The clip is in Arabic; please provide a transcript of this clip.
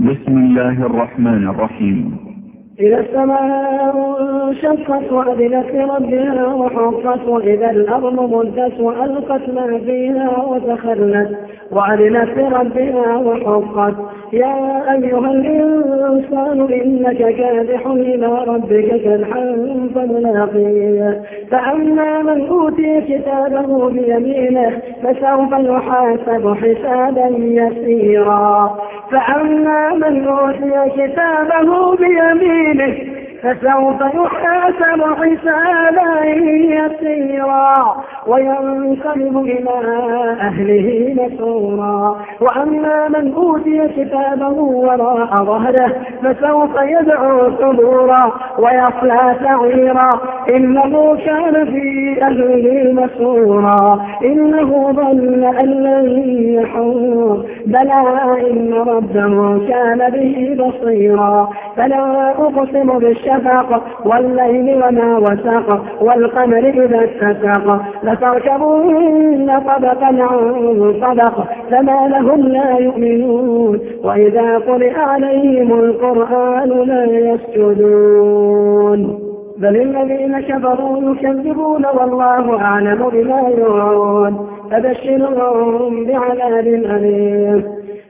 بسم الله الرحمن الرحيم. إذا السماء انشقت وأذنت لربها وحقت وإذا الأرض مدت وألقت ما فيها وتخلت وأذنت لربها وحقت. يا أيها الإنسان إنك كادح إلى ربك كدحا فملاقيه. فأما من أوتي كتابه بيمينه فسوف يحاسب حسابا يسيرا. فأما من أوتي كتابه بيمينه. فسوف يحاسب حسابا يسيرا وينقلب إلى أهله مسرورا وأما من أوتي كتابه وراء ظهره فسوف يدعو ثبورا ويصلى سعيرا. إنه كان في أهله مسرورا إنه ظن أن لن يحور. بلى إن ربه كان به بصيرا. فلا أقسم بالشفق والليل وما وسق والقمر إذا اتسق. لتركبن طبقا عن طبق فما لهم لا يؤمنون. وإذا قرئ عليهم القرآن لا يسجدون. بل الذين كفروا يكذبون والله أعلم بما يوعون. فبشرهم بعذاب أليم.